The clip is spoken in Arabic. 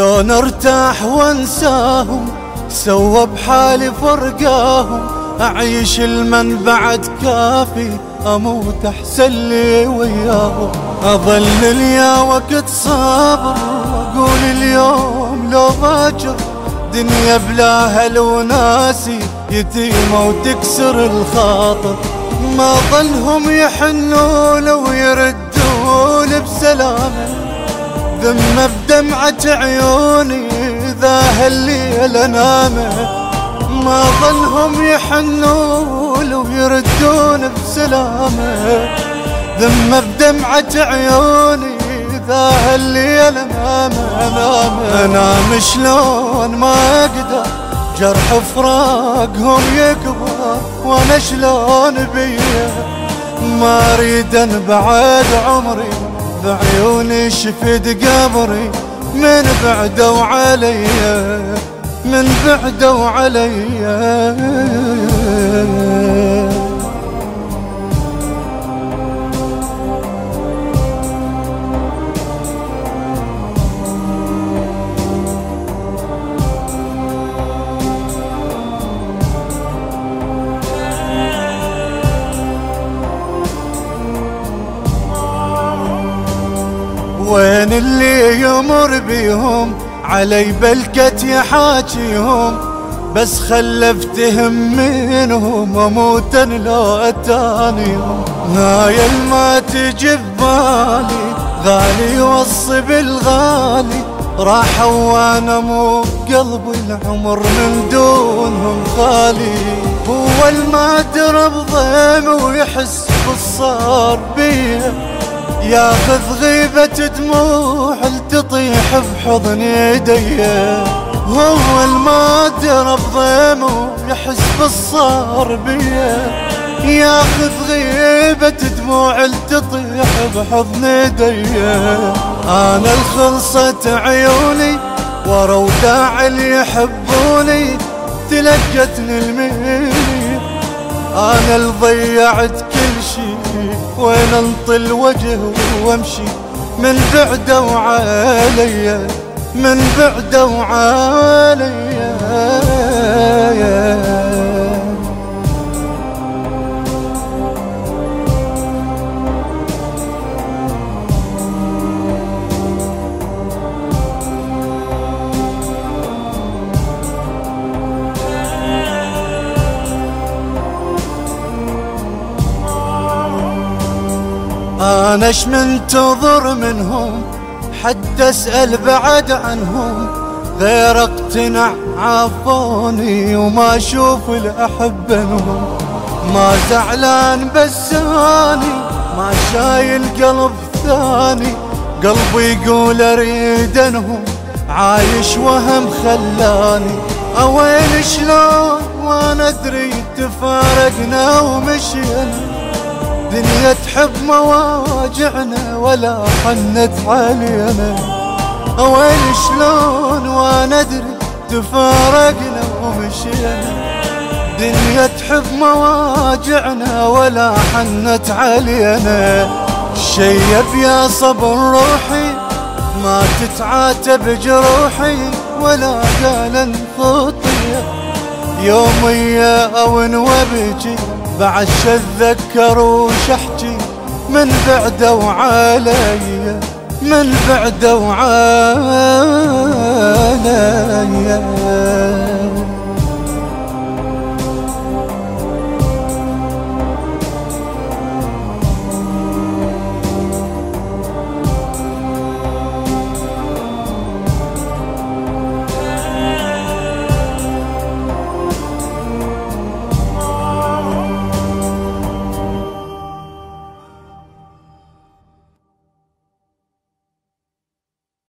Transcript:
شلون ارتاح وانساهم سوى بحالي فرقاهم. أعيش المن بعد كافي أموت أحسن لي وياهم. أظل ليا وقت صابر وأقول اليوم لو باكر دنيا بلا هل وناسي يتيمة وتكسر الخاطر. ما ظلهم يحنون ويردون بسلامه. ذمة بدمعة عيوني ذا هالليل نامه. ما ظلهم يحنون ويردون بسلامه. ذمة بدمعة عيوني ذا هالليل نامه. نامه انام شلون؟ ما أقدر. جرح فراقهم يكبر وأنا شلون بيه؟ ما أريد بعد عمري. بعيوني شفت قبري من بعدوا علي من بعدوا علي وين اللي يمر بيهم؟ علي بلكت يحاكيهم. بس خلفتهم منهم اموتا لو أتانيهم. هاي ما تجي ببالي غالي وصي بالغالي راحوا وأنا مو قلبي العمر من دونهم خالي هو الما درب ضيم ويحس بالصار بيه. ياخذ غيبة دموع تطيح بحضن يدي. هو المادر بضيمه يحس بالصار بيه ياخذ غيبة دموع تطيح بحضن يدي. أنا الخلصة عيوني ورا اللي يحبوني تلقتني الميل. أنا اللي ضيعت كل شي وين انطل وجه وأمشي؟ من بعده وعليا من بعده وعليا أنا اش منتظر منهم؟ حد أسأل بعد عنهم. غير اقتنع عافوني وما أشوف الأحب منهم. ما زعلان بس اني ما شايل قلب ثاني. قلبي يقول أريد أنهم. عايش وهم خلاني. اوين شلون؟ وأنا أدري تفارقنا ومشينا. دنيا تحب مواجعنا ولا حنت علينا وين شلون وأنا ادري تفارقنا ومشينا. دنيا تحب مواجعنا ولا حنت علينا شيب يا صبر روحي ما تتعاتب جروحي ولا قال خطيه يومي أو وبجي بعد اتذكر وش احكي من بعده وعلي من بعده وعلي.